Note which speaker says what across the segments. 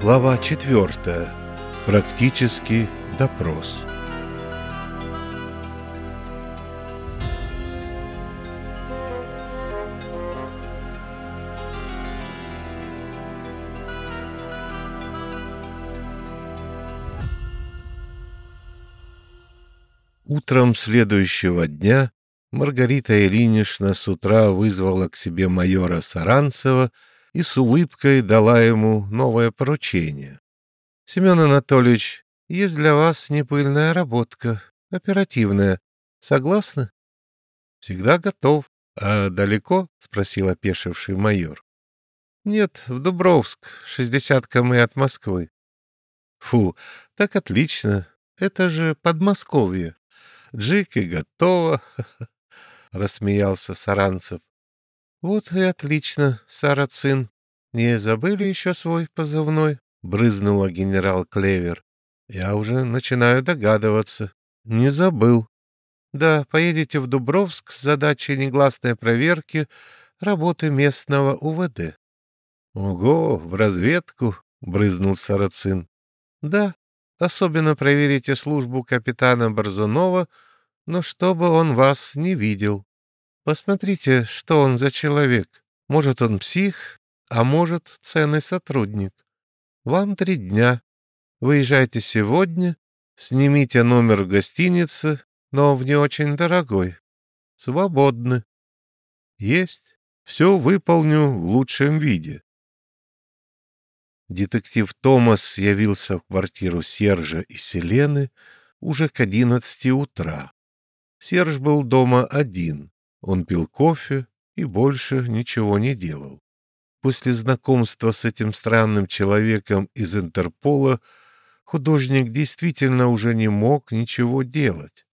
Speaker 1: Глава четвертая. Практический допрос. Утром следующего дня Маргарита Ильинична с утра вызвала к себе майора Саранцева и с улыбкой дала ему новое поручение. — Семен Анатольевич, есть для вас непыльная работка, оперативная. Согласны? — Всегда готов. — А далеко? — спросил опешивший майор. — Нет, в Дубровск, шестьдесят км от Москвы. — Фу, так отлично. Это же Подмосковье. Джик и готово, — рассмеялся Саранцев. — Вот и отлично, Сарацин. Не забыли еще свой позывной? — брызнула генерал Клевер. — Я уже начинаю догадываться. Не забыл. Да, поедете в Дубровск с задачей негласной проверки работы местного УВД. — Ого, в разведку! — брызнул Сарацин. — Да, особенно проверите службу капитана Борзунова — но чтобы он вас не видел. Посмотрите, что он за человек. Может, он псих, а может, ценный сотрудник. Вам три дня. Выезжайте сегодня, снимите номер в гостинице, но в не очень дорогой. Свободны. Есть. Все выполню в лучшем виде. Детектив Томас явился в квартиру Сержа и Селены уже к одиннадцати утра. Серж был дома один. Он пил кофе и больше ничего не делал. После знакомства с этим странным человеком из Интерпола художник действительно уже не мог ничего делать.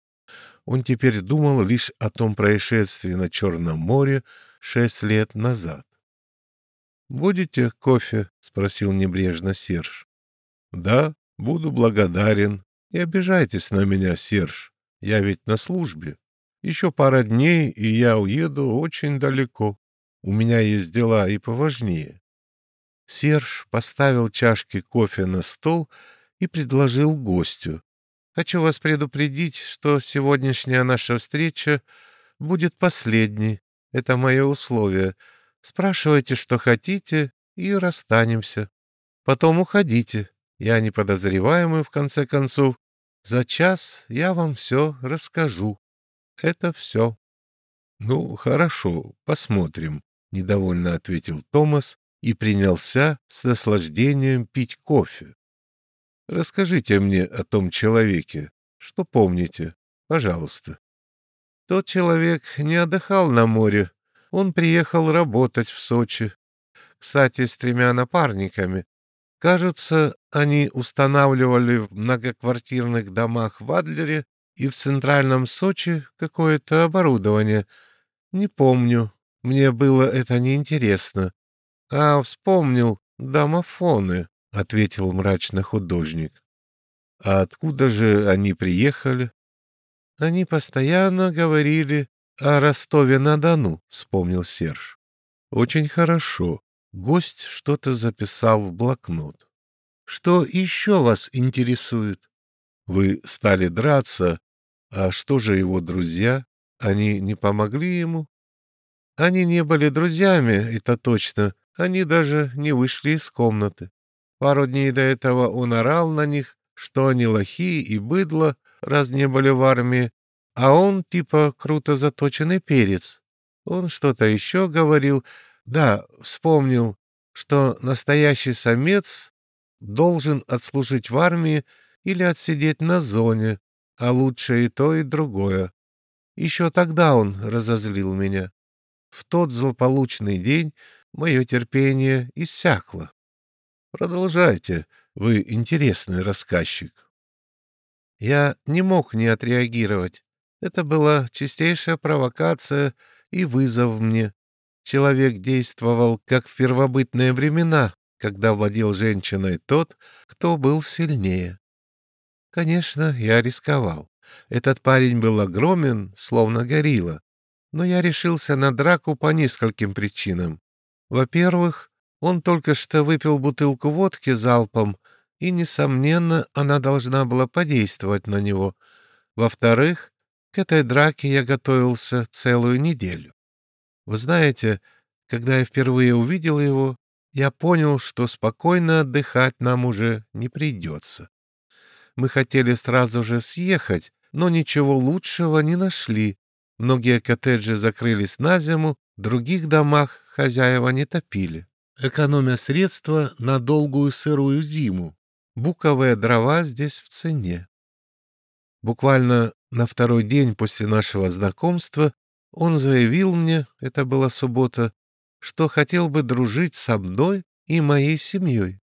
Speaker 1: Он теперь думал лишь о том происшествии на Черном море шесть лет назад. «Будете кофе?» — спросил небрежно Серж. «Да, буду благодарен. Не обижайтесь на меня, Серж. Я ведь на службе. Еще пара дней, и я уеду очень далеко. У меня есть дела и поважнее. Серж поставил чашки кофе на стол и предложил гостю. Хочу вас предупредить, что сегодняшняя наша встреча будет последней. Это мое условие. Спрашивайте, что хотите, и расстанемся. Потом уходите. Я не подозреваемый, в конце концов, за час я вам все расскажу. Это все. — Ну, хорошо, посмотрим, — недовольно ответил Томас и принялся с наслаждением пить кофе. — Расскажите мне о том человеке, что помните, пожалуйста. Тот человек не отдыхал на море, он приехал работать в Сочи. Кстати, с тремя напарниками. Кажется, они устанавливали в многоквартирных домах в Адлере и в центральном Сочи какое-то оборудование. Не помню, мне было это неинтересно. А вспомнил домофоны, — ответил мрачно художник. А откуда же они приехали? Они постоянно говорили о Ростове-на-Дону, — вспомнил Серж. Очень хорошо. Гость что-то записал в блокнот. Что еще вас интересует? Вы стали драться, а что же его друзья? Они не помогли ему? Они не были друзьями, это точно. Они даже не вышли из комнаты. Пару дней до этого он орал на них, что они лохи и быдло, раз не были в армии, а он типа круто заточенный перец. Он что-то еще говорил. Да, вспомнил, что настоящий самец должен отслужить в армии или отсидеть на зоне, а лучше и то, и другое. Еще тогда он разозлил меня. В тот злополучный день мое терпение иссякло. Продолжайте, вы интересный рассказчик. Я не мог не отреагировать. Это была чистейшая провокация и вызов мне. Человек действовал, как в первобытные времена, когда владел женщиной тот, кто был сильнее. Конечно, я рисковал. Этот парень был огромен, словно горилла. Но я решился на драку по нескольким причинам. Во-первых, Он только что выпил бутылку водки залпом, и, несомненно, она должна была подействовать на него. Во-вторых, к этой драке я готовился целую неделю. Вы знаете, когда я впервые увидел его, я понял, что спокойно отдыхать нам уже не придется. Мы хотели сразу же съехать, но ничего лучшего не нашли. Многие коттеджи закрылись на зиму, в других домах хозяева не топили, экономя средства на долгую сырую зиму. Буковые дрова здесь в цене. Буквально на второй день после нашего знакомства он заявил мне, это была суббота, что хотел бы дружить со мной и моей семьей.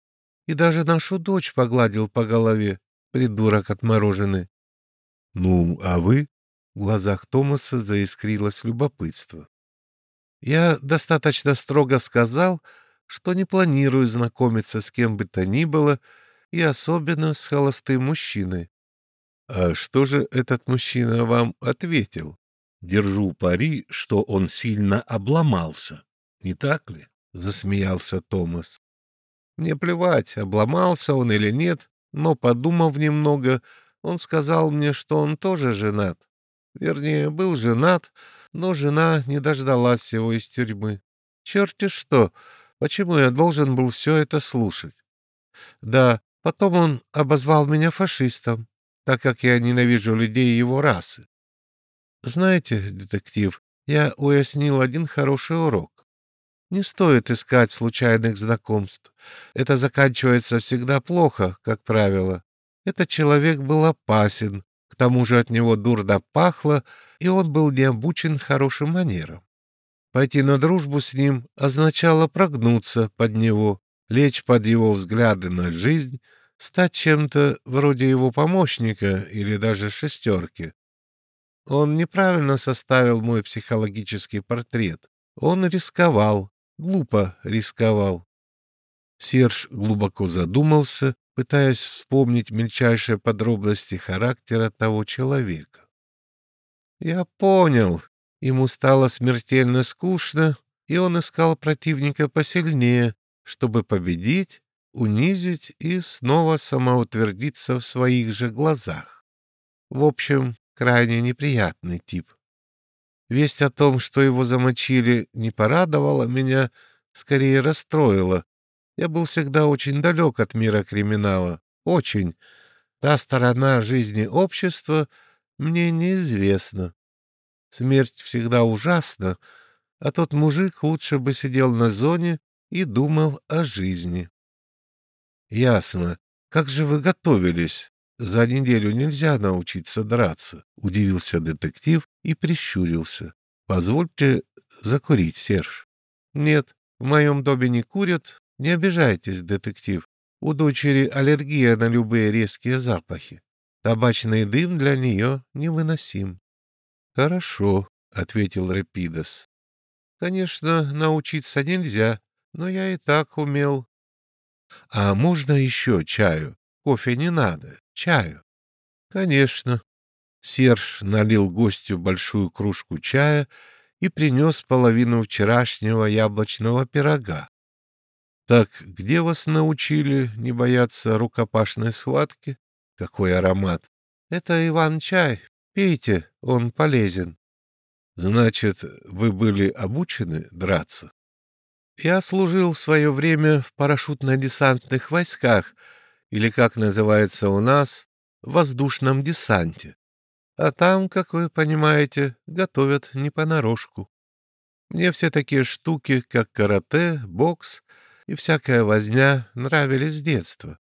Speaker 1: И даже нашу дочь погладил по голове, придурок отмороженный. — Ну, а вы? В глазах Томаса заискрилось любопытство. Я достаточно строго сказал, что не планирую знакомиться с кем бы то ни было, и особенно с холостым мужчиной. — А что же этот мужчина вам ответил? Держу пари, что он сильно обломался. Не так ли? — засмеялся Томас. Мне плевать, обломался он или нет, но, подумав немного, он сказал мне, что он тоже женат. Вернее, был женат, но жена не дождалась его из тюрьмы. Черти что! Почему я должен был все это слушать? Да, потом он обозвал меня фашистом, так как я ненавижу людей его расы. Знаете, детектив, я уяснил один хороший урок. Не стоит искать случайных знакомств. Это заканчивается всегда плохо, как правило. Этот человек был опасен, к тому же от него дурно пахло, и он был не обучен хорошим манерам. Пойти на дружбу с ним означало прогнуться под него, лечь под его взгляды на жизнь, стать чем-то вроде его помощника или даже шестерки. Он неправильно составил мой психологический портрет. Он рисковал, глупо рисковал. Серж глубоко задумался, пытаясь вспомнить мельчайшие подробности характера того человека. Я понял, ему стало смертельно скучно, и он искал противника посильнее, чтобы победить, унизить и снова самоутвердиться в своих же глазах. В общем, крайне неприятный тип. Весть о том, что его замочили, не порадовала меня, скорее расстроила. Я был всегда очень далек от мира криминала. Очень. Та сторона жизни общества мне неизвестна. Смерть всегда ужасна, а тот мужик лучше бы сидел на зоне и думал о жизни. — Ясно. Как же вы готовились? За неделю нельзя научиться драться, — удивился детектив и прищурился. — Позвольте закурить, Серж. — Нет, в моем доме не курят. Не обижайтесь, детектив. У дочери аллергия на любые резкие запахи. Табачный дым для нее невыносим. — Хорошо, — ответил Репидос. — Конечно, научиться нельзя, но я и так умел. — А можно еще чаю? Кофе не надо, чаю. — Конечно. Серж налил гостю большую кружку чая и принес половину вчерашнего яблочного пирога. — Так где вас научили не бояться рукопашной схватки? Какой аромат! Это Иван-чай. Пейте, он полезен. — Значит, вы были обучены драться? Я служил в свое время в парашютно-десантных войсках, или, как называется у нас, воздушном десанте. А там, как вы понимаете, готовят не понарошку. Мне все такие штуки, как карате, бокс и всякая возня, нравились с детства.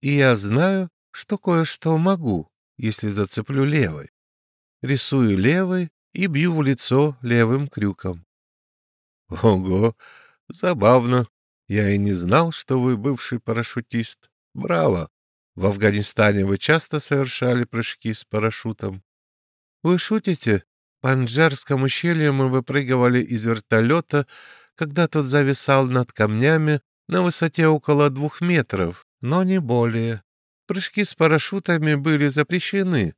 Speaker 1: И я знаю, что кое-что могу, если зацеплю левой. Рисую левой и бью в лицо левым крюком. Ого, забавно. Я и не знал, что вы бывший парашютист. Браво! В Афганистане вы часто совершали прыжки с парашютом? Вы шутите? По Анджарскому ущелью мы выпрыгивали из вертолета, когда тот зависал над камнями на высоте около двух метров, но не более. Прыжки с парашютами были запрещены.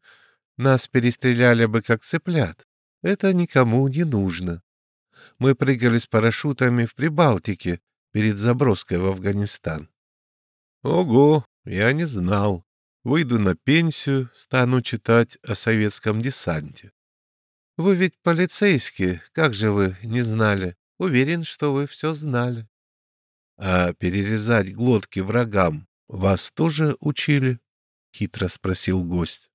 Speaker 1: Нас перестреляли бы как цыплят. Это никому не нужно. Мы прыгали с парашютами в Прибалтике, перед заброской в Афганистан. Ого, я не знал. Выйду на пенсию, стану читать о советском десанте. Вы ведь полицейские, как же вы не знали? Уверен, что вы все знали. А перерезать глотки врагам вас тоже учили? Хитро спросил гость.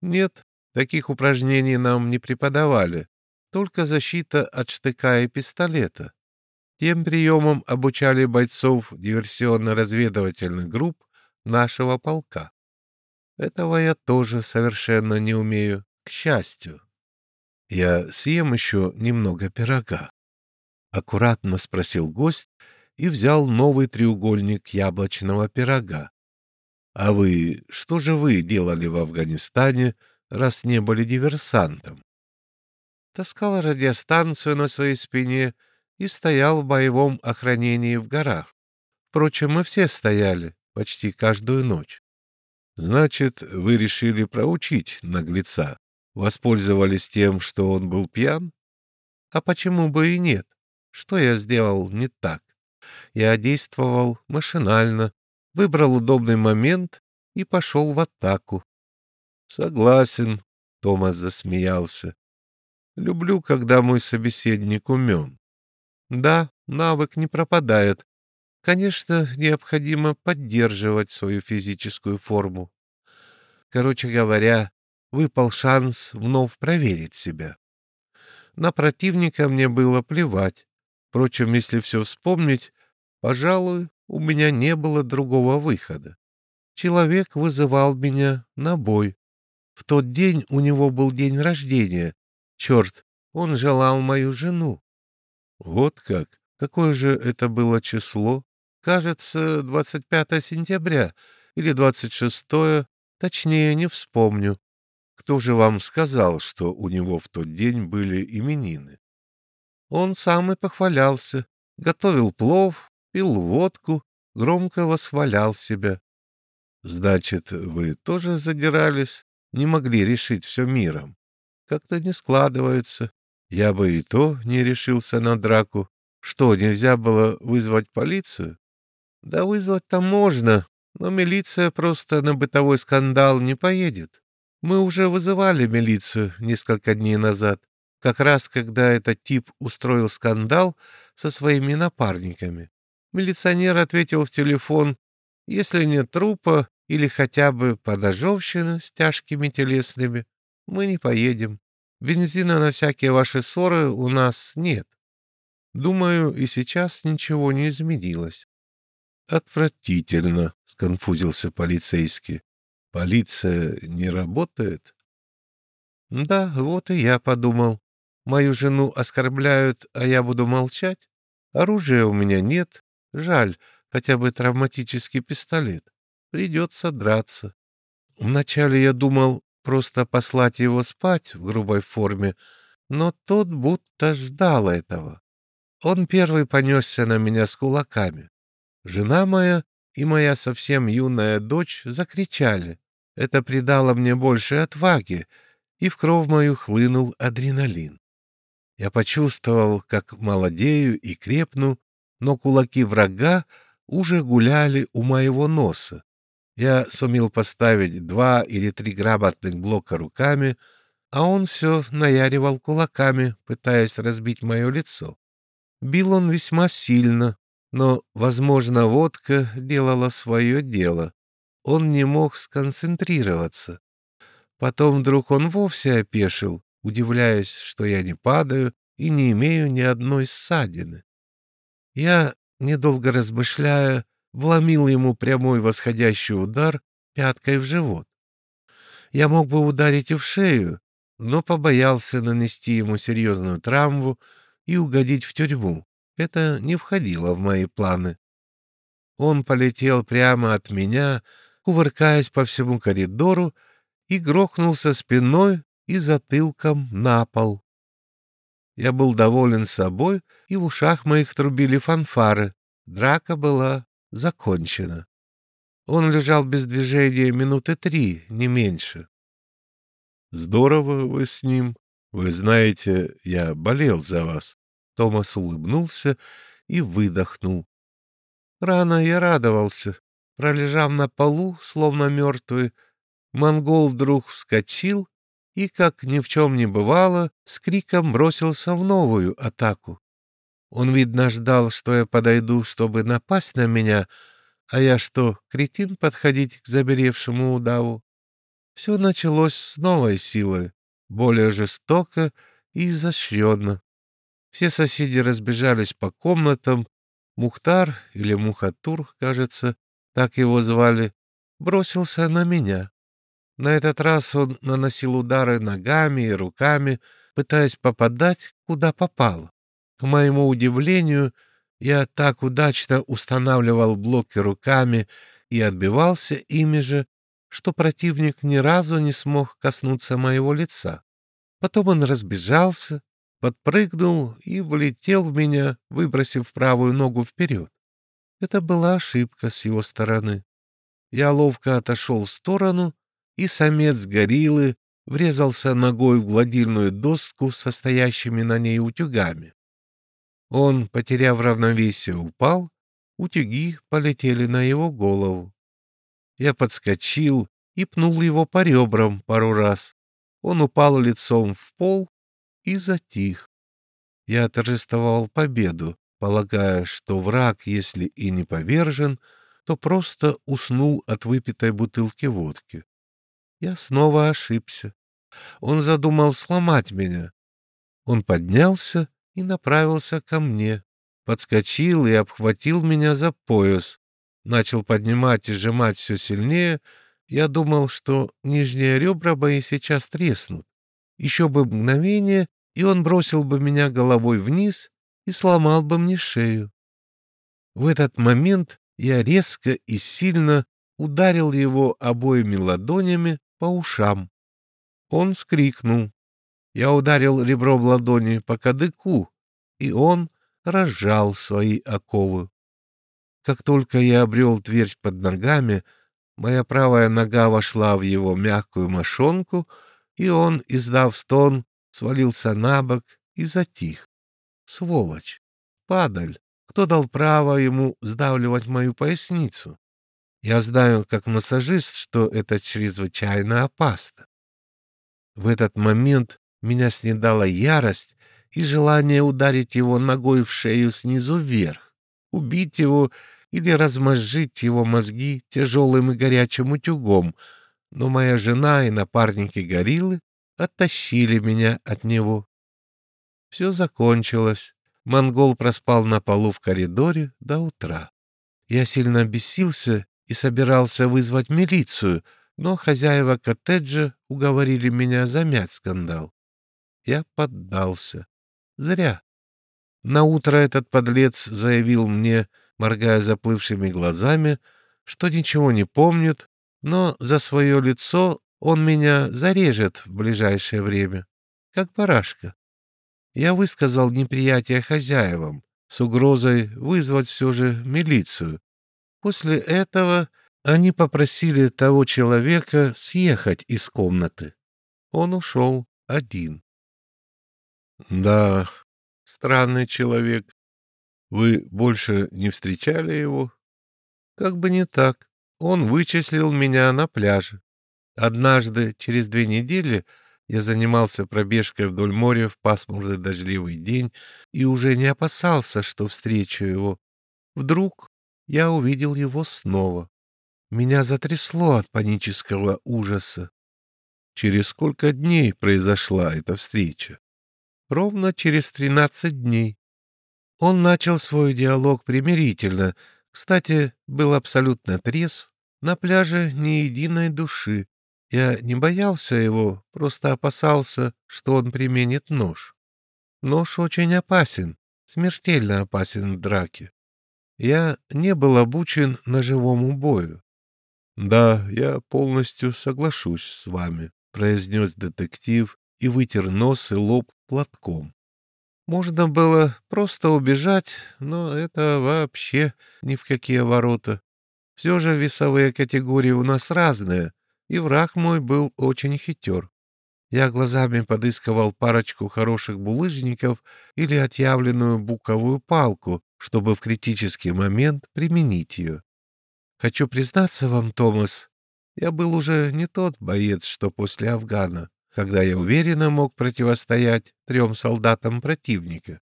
Speaker 1: Нет, таких упражнений нам не преподавали. Только защита от штыка и пистолета. Тем приемом обучали бойцов диверсионно-разведывательных групп нашего полка. Этого я тоже совершенно не умею, к счастью. Я съем еще немного пирога. Аккуратно спросил гость и взял новый треугольник яблочного пирога. А вы, что же вы делали в Афганистане, раз не были диверсантом? Таскал радиостанцию на своей спине и стоял в боевом охранении в горах. Впрочем, мы все стояли почти каждую ночь. Значит, вы решили проучить наглеца, воспользовались тем, что он был пьян? А почему бы и нет? Что я сделал не так? Я действовал машинально, выбрал удобный момент и пошел в атаку. Согласен, Томас засмеялся. Люблю, когда мой собеседник умен. Да, навык не пропадает, Конечно, необходимо поддерживать свою физическую форму. Короче говоря, выпал шанс вновь проверить себя. На противника мне было плевать. Впрочем, если все вспомнить, пожалуй, у меня не было другого выхода. Человек вызывал меня на бой. В тот день у него был день рождения. Черт, он желал мою жену. Вот как? Какое же это было число? Кажется, 25 сентября или 26, точнее не вспомню. Кто же вам сказал, что у него в тот день были именины? Он сам и похвалялся, готовил плов, пил водку, громко восхвалял себя. Значит, вы тоже задирались, не могли решить все миром. Как-то не складывается. Я бы и то не решился на драку. Что, нельзя было вызвать полицию? Да вызвать-то можно, но милиция просто на бытовой скандал не поедет. Мы уже вызывали милицию несколько дней назад, как раз когда этот тип устроил скандал со своими напарниками. Милиционер ответил в телефон, если нет трупа или хотя бы подожевщины с тяжкими телесными, мы не поедем. Бензина на всякие ваши ссоры у нас нет. Думаю, и сейчас ничего не изменилось. Отвратительно, сконфузился полицейский. Полиция не работает? Да, вот и я подумал. Мою жену оскорбляют, а я буду молчать. Оружия у меня нет. Жаль, хотя бы травматический пистолет. Придется драться. Вначале я думал просто послать его спать в грубой форме, но тот будто ждал этого. Он первый понесся на меня с кулаками. Жена моя и моя совсем юная дочь закричали. Это придало мне больше отваги, и в кровь мою хлынул адреналин. Я почувствовал, как молодею и крепну, но кулаки врага уже гуляли у моего носа. Я сумел поставить два или три грамотных блока руками, а он все наяривал кулаками, пытаясь разбить мое лицо. Бил он весьма сильно, но, возможно, водка делала свое дело. Он не мог сконцентрироваться. Потом вдруг он вовсе опешил, удивляясь, что я не падаю и не имею ни одной ссадины. Я, недолго размышляя, вломил ему прямой восходящий удар пяткой в живот. Я мог бы ударить и в шею, но побоялся нанести ему серьезную травму и угодить в тюрьму. Это не входило в мои планы. Он полетел прямо от меня, кувыркаясь по всему коридору, и грохнулся спиной и затылком на пол. Я был доволен собой, и в ушах моих трубили фанфары. Драка была закончена. Он лежал без движения минуты три, не меньше. «Здорово вы с ним. Вы знаете, я болел за вас. Томас улыбнулся и выдохнул. Рано я радовался. Пролежав на полу, словно мертвый, монгол вдруг вскочил и, как ни в чем не бывало, с криком бросился в новую атаку. Он, видно, ждал, что я подойду, чтобы напасть на меня, а я что, кретин подходить к заберевшему удаву? Все началось с новой силой, более жестоко и изощренно. Все соседи разбежались по комнатам. Мухтар или Мухатур, кажется, так его звали, бросился на меня. На этот раз он наносил удары ногами и руками, пытаясь попадать, куда попало. К моему удивлению, я так удачно устанавливал блоки руками и отбивался ими же, что противник ни разу не смог коснуться моего лица. Потом он разбежался, подпрыгнул и влетел в меня, выбросив правую ногу вперед. Это была ошибка с его стороны. Я ловко отошел в сторону, и самец гориллы врезался ногой в гладильную доску со стоящими на ней утюгами. Он, потеряв равновесие, упал, утюги полетели на его голову. Я подскочил и пнул его по ребрам пару раз. Он упал лицом в пол и затих. Я торжествовал победу, полагая, что враг, если и не повержен, то просто уснул от выпитой бутылки водки. Я снова ошибся. Он задумал сломать меня. Он поднялся и направился ко мне, подскочил и обхватил меня за пояс, начал поднимать и сжимать все сильнее. Я думал, что нижние ребра мои сейчас треснут. Еще бы мгновение, и он бросил бы меня головой вниз и сломал бы мне шею. В этот момент я резко и сильно ударил его обоими ладонями по ушам. Он скрикнул. Я ударил ребром ладони по кадыку, и он разжал свои оковы. Как только я обрел дверь под ногами, моя правая нога вошла в его мягкую мошонку, и он, издав стон, свалился на бок и затих. Сволочь! Падаль! Кто дал право ему сдавливать мою поясницу? Я знаю, как массажист, что это чрезвычайно опасно. В этот момент меня снедала ярость и желание ударить его ногой в шею снизу вверх, убить его или размозжить его мозги тяжелым и горячим утюгом, но моя жена и напарники гориллы оттащили меня от него. Все закончилось. Монгол проспал на полу в коридоре до утра. Я сильно бесился и собирался вызвать милицию, но хозяева коттеджа уговорили меня замять скандал. Я поддался. Зря. На утро этот подлец заявил мне, моргая заплывшими глазами, что ничего не помнит, но за свое лицо он меня зарежет в ближайшее время, как барашка. Я высказал неприятие хозяевам с угрозой вызвать все же милицию. После этого они попросили того человека съехать из комнаты. Он ушел один. Да, странный человек. Вы больше не встречали его? Как бы не так. Он вычислил меня на пляже. Однажды, через две недели, я занимался пробежкой вдоль моря в пасмурный дождливый день и уже не опасался, что встречу его. Вдруг я увидел его снова. Меня затрясло от панического ужаса. Через сколько дней произошла эта встреча? Ровно через тринадцать дней. Он начал свой диалог примирительно. Кстати, был абсолютно трезв. На пляже ни единой души. Я не боялся его, просто опасался, что он применит нож. Нож очень опасен, смертельно опасен в драке. Я не был обучен ножевому бою. — Да, я полностью соглашусь с вами, — произнес детектив и вытер нос и лоб платком. Можно было просто убежать, но это вообще ни в какие ворота. Все же весовые категории у нас разные, и враг мой был очень хитер. Я глазами подыскивал парочку хороших булыжников или отъявленную буковую палку, чтобы в критический момент применить ее. Хочу признаться вам, Томас, я был уже не тот боец, что после Афгана, когда я уверенно мог противостоять трем солдатам противника.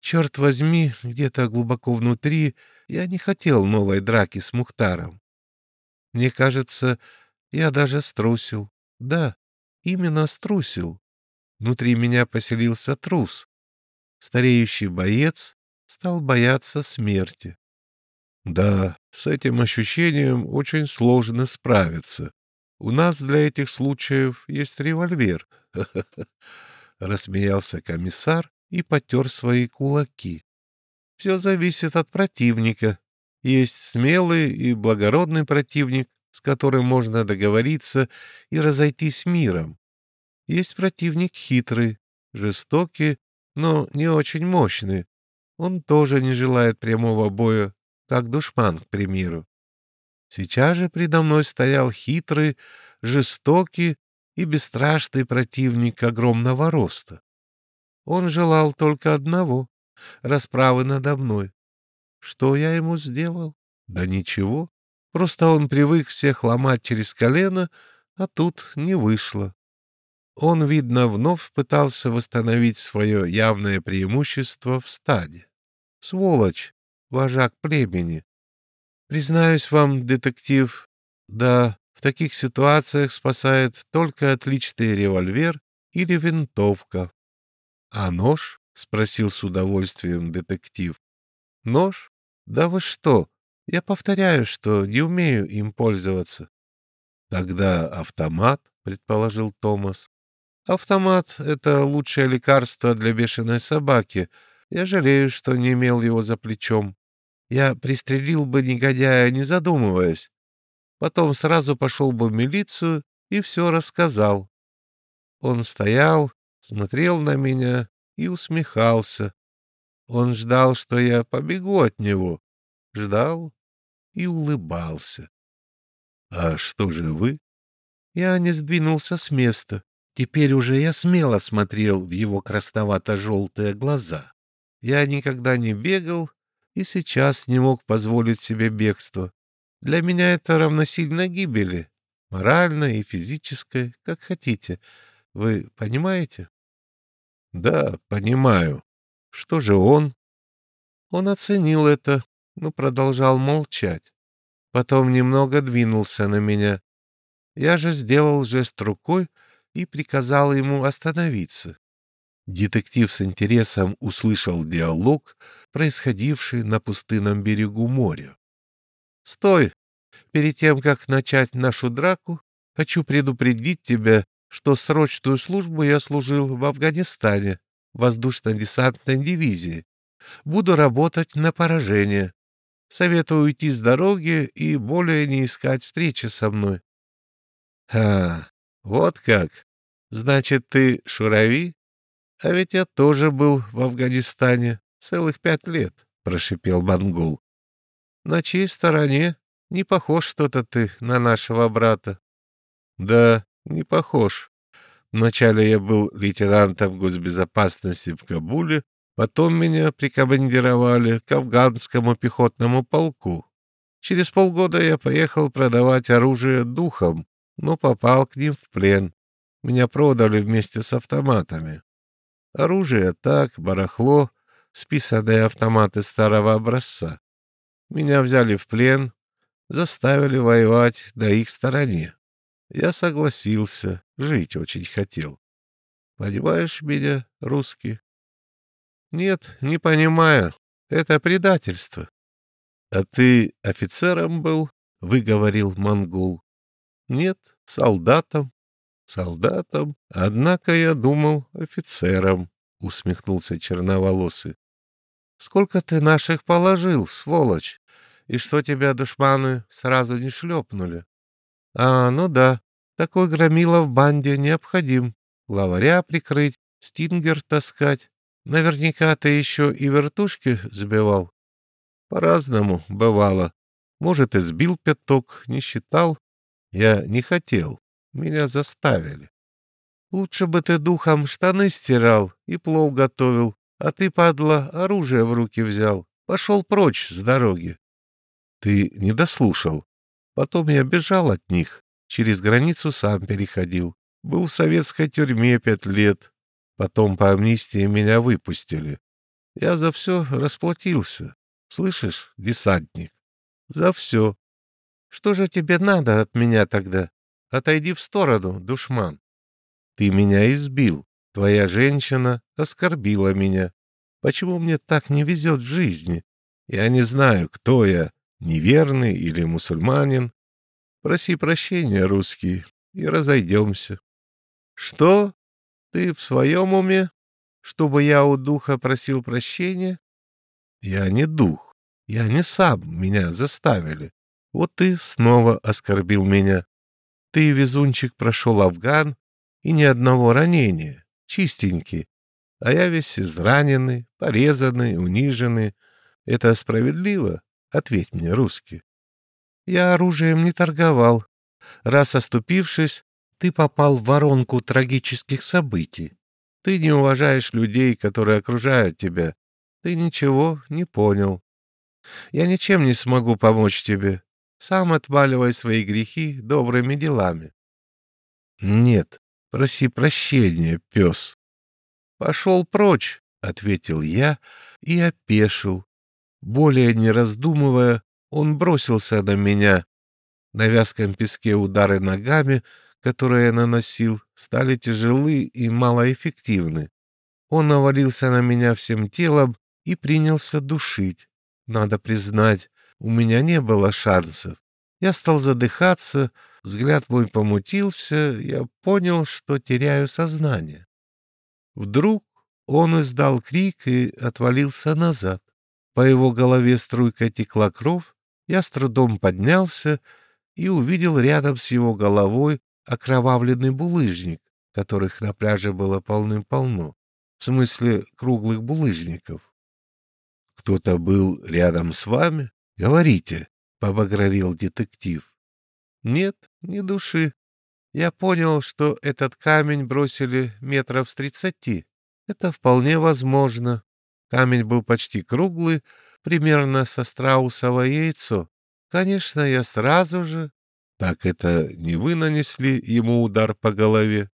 Speaker 1: Черт возьми, где-то глубоко внутри я не хотел новой драки с Мухтаром. Мне кажется, я даже струсил. Да, именно струсил. Внутри меня поселился трус. Стареющий боец стал бояться смерти. Да, с этим ощущением очень сложно справиться. У нас для этих случаев есть револьвер. Рассмеялся комиссар и потер свои кулаки. Все зависит от противника. Есть смелый и благородный противник, с которым можно договориться и разойтись миром. Есть противник хитрый, жестокий, но не очень мощный. Он тоже не желает прямого боя, как душман, к примеру. Сейчас же предо мной стоял хитрый, жестокий и бесстрашный противник огромного роста. Он желал только одного — расправы надо мной. Что я ему сделал? Да ничего. Просто он привык всех ломать через колено, а тут не вышло. Он, видно, вновь пытался восстановить свое явное преимущество в стаде. Сволочь, вожак племени. Признаюсь вам, детектив, да, в таких ситуациях спасает только отличный револьвер или винтовка. «А нож?» — спросил с удовольствием детектив. «Нож? Да вы что? Я повторяю, что не умею им пользоваться». «Тогда автомат», — предположил Томас. «Автомат — это лучшее лекарство для бешеной собаки. Я жалею, что не имел его за плечом. Я пристрелил бы негодяя, не задумываясь. Потом сразу пошел бы в милицию и все рассказал». Он стоял, смотрел на меня и усмехался. Он ждал, что я побегу от него. Ждал и улыбался. — А что же вы? Я не сдвинулся с места. Теперь уже я смело смотрел в его красновато-желтые глаза. Я никогда не бегал и сейчас не мог позволить себе бегство. Для меня это равносильно гибели, моральной и физической, как хотите. Вы понимаете? Да, понимаю. Что же он? Он оценил это, но продолжал молчать. Потом немного двинулся на меня. Я же сделал жест рукой и приказал ему остановиться. Детектив с интересом услышал диалог, происходивший на пустынном берегу моря. «Стой! Перед тем, как начать нашу драку, хочу предупредить тебя, что срочную службу я служил в Афганистане, в воздушно-десантной дивизии. Буду работать на поражение. Советую уйти с дороги и более не искать встречи со мной. — А, вот как. Значит, ты шурави? А ведь я тоже был в Афганистане целых пять лет, — прошипел Бангул. — На чьей стороне? Не похож что-то ты на нашего брата. — Да, не похож. Вначале я был лейтенантом госбезопасности в Кабуле, потом меня прикомандировали к афганскому пехотному полку. Через полгода я поехал продавать оружие духом, но попал к ним в плен. Меня продали вместе с автоматами. Оружие так, барахло, списанные автоматы старого образца. Меня взяли в плен, заставили воевать на их стороне. Я согласился, жить очень хотел. Понимаешь меня, русский? Нет, не понимаю. Это предательство. А ты офицером был? Выговорил монгол. Нет, солдатом. Солдатом. Однако я думал офицером, усмехнулся черноволосый. Сколько ты наших положил, сволочь? И что тебя душманы сразу не шлепнули? А, ну да, такой громила в банде необходим. Лаваря прикрыть, стингер таскать. Наверняка ты еще и вертушки сбивал. По-разному бывало. Может, и сбил пяток, не считал. Я не хотел. Меня заставили. Лучше бы ты духом штаны стирал и плов готовил, а ты, падла, оружие в руки взял. Пошел прочь с дороги. Ты не дослушал. Потом я бежал от них. Через границу сам переходил. Был в советской тюрьме пять лет. Потом по амнистии меня выпустили. Я за все расплатился. Слышишь, десантник? За все. Что же тебе надо от меня тогда? Отойди в сторону, душман. Ты меня избил. Твоя женщина оскорбила меня. Почему мне так не везет в жизни? Я не знаю, кто я, неверный или мусульманин. Проси прощения, русский, и разойдемся. Что? Ты в своем уме? Чтобы я у духа просил прощения? Я не дух. Я не сам. Меня заставили. Вот ты снова оскорбил меня. Ты, везунчик, прошел Афган, и ни одного ранения. Чистенький. А я весь израненный, порезанный, униженный. Это справедливо? Ответь мне, русский. Я оружием не торговал. Раз оступившись, ты попал в воронку трагических событий. Ты не уважаешь людей, которые окружают тебя. Ты ничего не понял. Я ничем не смогу помочь тебе. Сам отваливай свои грехи добрыми делами. Нет, проси прощения, пес. Пошел прочь, — ответил я и опешил. Более не раздумывая, он бросился на меня. На вязком песке удары ногами, которые я наносил, стали тяжелы и малоэффективны. Он навалился на меня всем телом и принялся душить. Надо признать, у меня не было шансов. Я стал задыхаться, взгляд мой помутился, я понял, что теряю сознание. Вдруг он издал крик и отвалился назад. По его голове струйкой текла кровь, я с трудом поднялся и увидел рядом с его головой окровавленный булыжник, которых на пляже было полным-полно, в смысле круглых булыжников. «Кто-то был рядом с вами? Говорите», — побагровил детектив. «Нет, ни души. Я понял, что этот камень бросили метров с тридцати. Это вполне возможно. Камень был почти круглый, примерно со страусово яйцо. Конечно, я сразу же... Так это не вы нанесли ему удар по голове?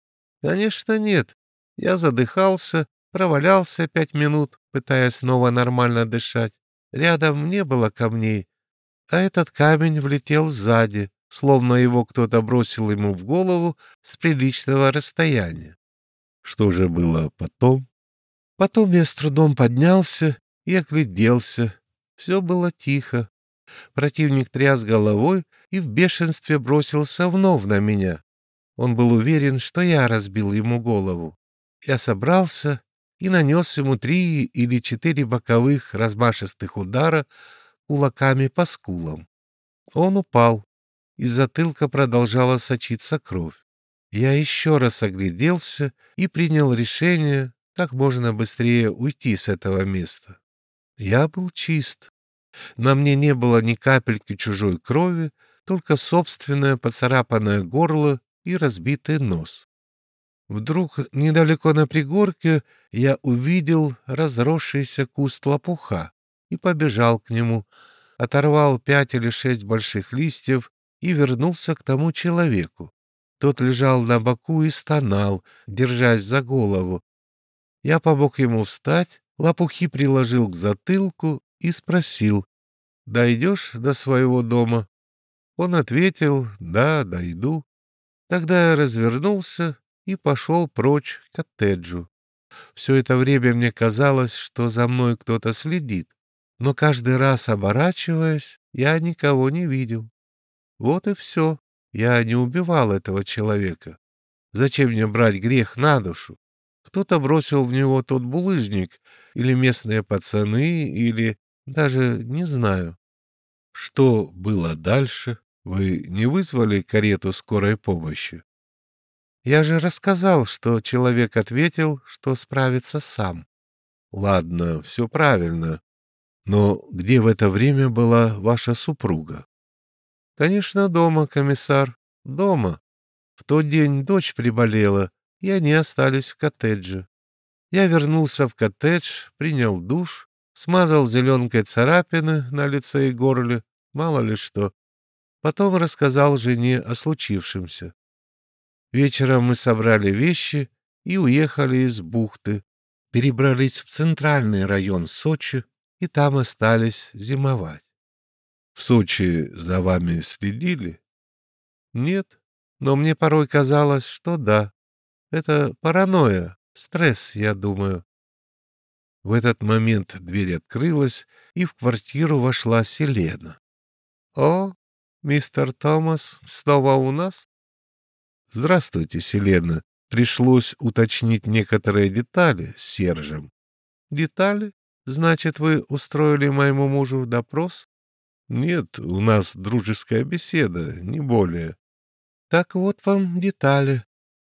Speaker 1: Конечно, нет. Я задыхался, провалялся пять минут, пытаясь снова нормально дышать. Рядом не было камней, а этот камень влетел сзади, словно его кто-то бросил ему в голову с приличного расстояния. Что же было потом? Потом я с трудом поднялся и огляделся. Все было тихо. Противник тряс головой и в бешенстве бросился вновь на меня. Он был уверен, что я разбил ему голову. Я собрался и нанес ему три или четыре боковых размашистых удара кулаками по скулам. Он упал. Из затылка продолжала сочиться кровь. Я еще раз огляделся и принял решение как можно быстрее уйти с этого места. Я был чист. На мне не было ни капельки чужой крови, только собственное поцарапанное горло и разбитый нос. Вдруг недалеко на пригорке я увидел разросшийся куст лопуха и побежал к нему, оторвал пять или шесть больших листьев и вернулся к тому человеку. Тот лежал на боку и стонал, держась за голову. Я помог ему встать, лопухи приложил к затылку и спросил, «Дойдешь до своего дома?» Он ответил, «Да, дойду». Тогда я развернулся и пошел прочь к коттеджу. Все это время мне казалось, что за мной кто-то следит, но каждый раз оборачиваясь, я никого не видел. Вот и все. Я не убивал этого человека. Зачем мне брать грех на душу? Кто-то бросил в него тот булыжник, или местные пацаны, или даже не знаю. Что было дальше? Вы не вызвали карету скорой помощи? Я же рассказал, что человек ответил, что справится сам. Ладно, все правильно. Но где в это время была ваша супруга? Конечно, дома, комиссар, дома. В тот день дочь приболела, и они остались в коттедже. Я вернулся в коттедж, принял душ смазал зеленкой царапины на лице и горле, мало ли что. Потом рассказал жене о случившемся. Вечером мы собрали вещи и уехали из бухты, перебрались в центральный район Сочи и там остались зимовать. В Сочи за вами следили? Нет, но мне порой казалось, что да. Это паранойя, стресс, я думаю. В этот момент дверь открылась, и в квартиру вошла Селена. «О, мистер Томас снова у нас?» «Здравствуйте, Селена. Пришлось уточнить некоторые детали с Сержем». «Детали? Значит, вы устроили моему мужу допрос?» «Нет, у нас дружеская беседа, не более». «Так вот вам детали.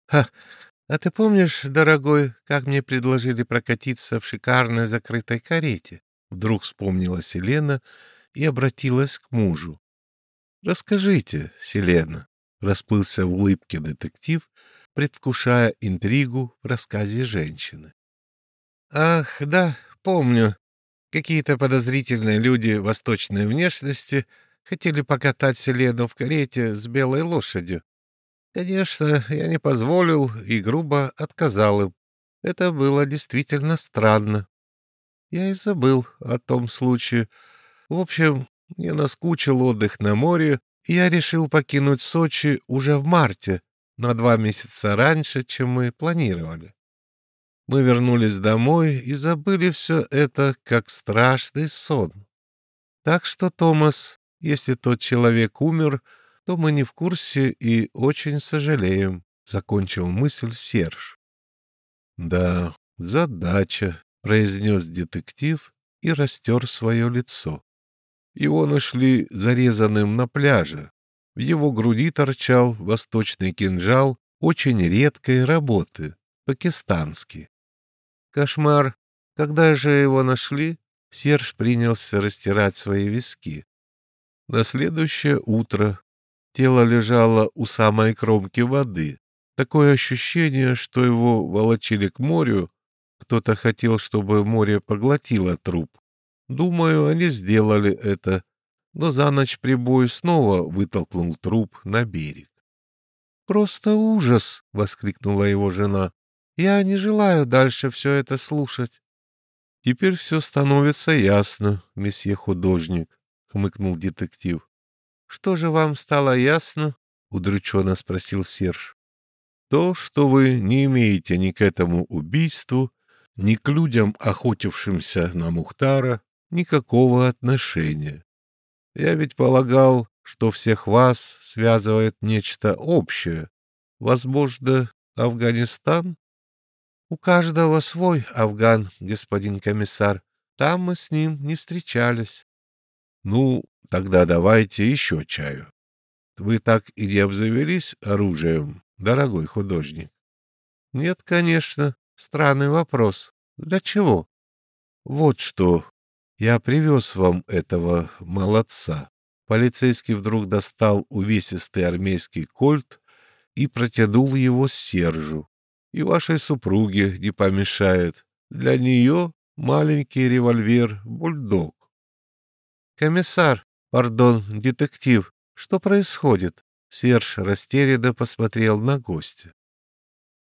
Speaker 1: Ха, а ты помнишь, дорогой, как мне предложили прокатиться в шикарной закрытой карете?» Вдруг вспомнила Селена и обратилась к мужу. «Расскажите, Селена», — расплылся в улыбке детектив, предвкушая интригу в рассказе женщины. «Ах, да, помню. Какие-то подозрительные люди восточной внешности хотели покатать Селену в карете с белой лошадью. Конечно, я не позволил и грубо отказал им. Это было действительно странно. Я и забыл о том случае. В общем, мне наскучил отдых на море, я решил покинуть Сочи уже в марте, на два месяца раньше, чем мы планировали. Мы вернулись домой и забыли все это, как страшный сон. Так что, Томас, если тот человек умер, то мы не в курсе и очень сожалеем», — закончил мысль Серж. «Да, задача», — произнес детектив и растер свое лицо. Его нашли зарезанным на пляже. В его груди торчал восточный кинжал очень редкой работы, пакистанский. Кошмар. Когда же его нашли, Серж принялся растирать свои виски. На следующее утро Тело лежало у самой кромки воды. Такое ощущение, что его волочили к морю. Кто-то хотел, чтобы море поглотило труп. Думаю, они сделали это. Но за ночь прибой снова вытолкнул труп на берег. «Просто ужас!» — воскликнула его жена. «Я не желаю дальше все это слушать». «Теперь все становится ясно, месье художник», — хмыкнул детектив. Что же вам стало ясно? — удрученно спросил Серж. — То, что вы не имеете ни к этому убийству, ни к людям, охотившимся на Мухтара, никакого отношения. Я ведь полагал, что всех вас связывает нечто общее. Возможно, Афганистан? У каждого свой Афган, господин комиссар. Там мы с ним не встречались. Ну, Тогда давайте еще чаю. Вы так и не обзавелись оружием, дорогой художник? Нет, конечно. Странный вопрос. Для чего? Вот что. Я привез вам этого молодца. Полицейский вдруг достал увесистый армейский кольт и протянул его Сержу. И вашей супруге не помешает. Для нее маленький револьвер «Бульдог». «Комиссар, «Пардон, детектив, что происходит?» Серж растерянно посмотрел на гостя.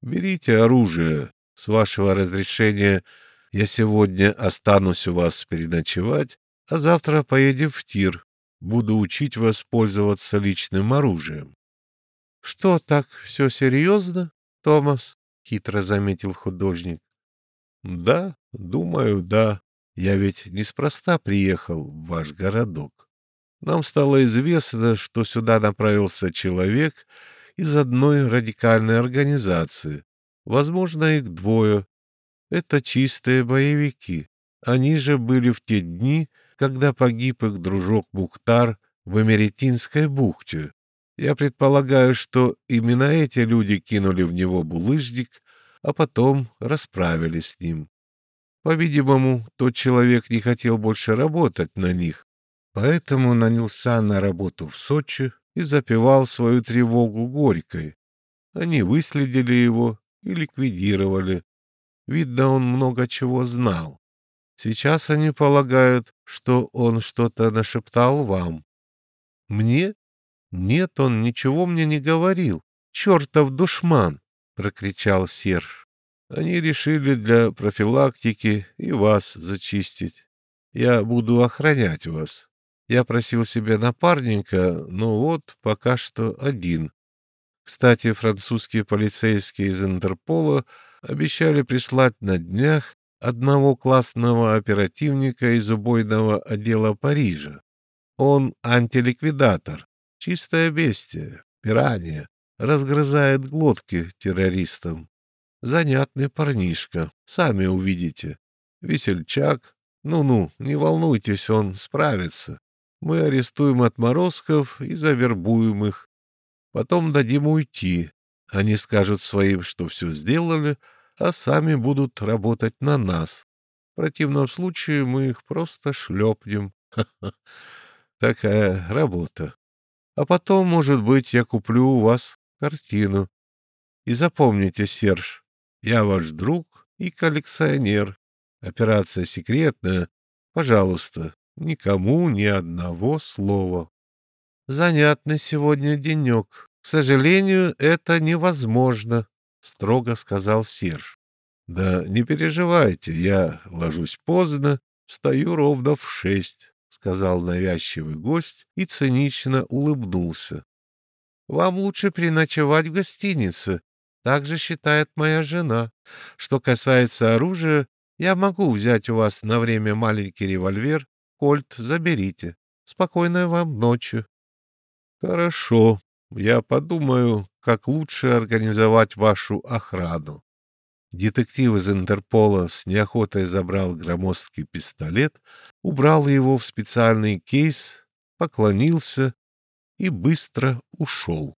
Speaker 1: «Берите оружие. С вашего разрешения я сегодня останусь у вас переночевать, а завтра поедем в тир. Буду учить вас пользоваться личным оружием». «Что, так все серьезно, Томас?» — хитро заметил художник. «Да, думаю, да. Я ведь неспроста приехал в ваш городок. Нам стало известно, что сюда направился человек из одной радикальной организации. Возможно, их двое. Это чистые боевики. Они же были в те дни, когда погиб их дружок Мухтар в Эмеретинской бухте. Я предполагаю, что именно эти люди кинули в него булыжник, а потом расправились с ним. По-видимому, тот человек не хотел больше работать на них, Поэтому нанялся на работу в Сочи и запивал свою тревогу горькой. Они выследили его и ликвидировали. Видно, он много чего знал. Сейчас они полагают, что он что-то нашептал вам. Мне? Нет, он ничего мне не говорил. Чертов душман! — прокричал Серж. Они решили для профилактики и вас зачистить. Я буду охранять вас. Я просил себе напарника, но вот пока что один. Кстати, французские полицейские из Интерпола обещали прислать на днях одного классного оперативника из убойного отдела Парижа. Он антиликвидатор, чистое бестие, пиранья, разгрызает глотки террористам. Занятный парнишка, сами увидите. Весельчак. Ну-ну, не волнуйтесь, он справится. Мы арестуем отморозков и завербуем их. Потом дадим уйти. Они скажут своим, что все сделали, а сами будут работать на нас. В противном случае мы их просто шлепнем. Такая работа. А потом, может быть, я куплю у вас картину. И запомните, Серж, я ваш друг и коллекционер. Операция секретная. Пожалуйста, никому ни одного слова. Занятный сегодня денек. К сожалению, это невозможно, — строго сказал Серж. — Да не переживайте, я ложусь поздно, встаю ровно в шесть, — сказал навязчивый гость и цинично улыбнулся. — Вам лучше переночевать в гостинице, так же считает моя жена. Что касается оружия, я могу взять у вас на время маленький револьвер, кольт заберите. Спокойной вам ночи. — Хорошо, я подумаю, как лучше организовать вашу охрану. Детектив из Интерпола с неохотой забрал громоздкий пистолет, убрал его в специальный кейс, поклонился и быстро ушел.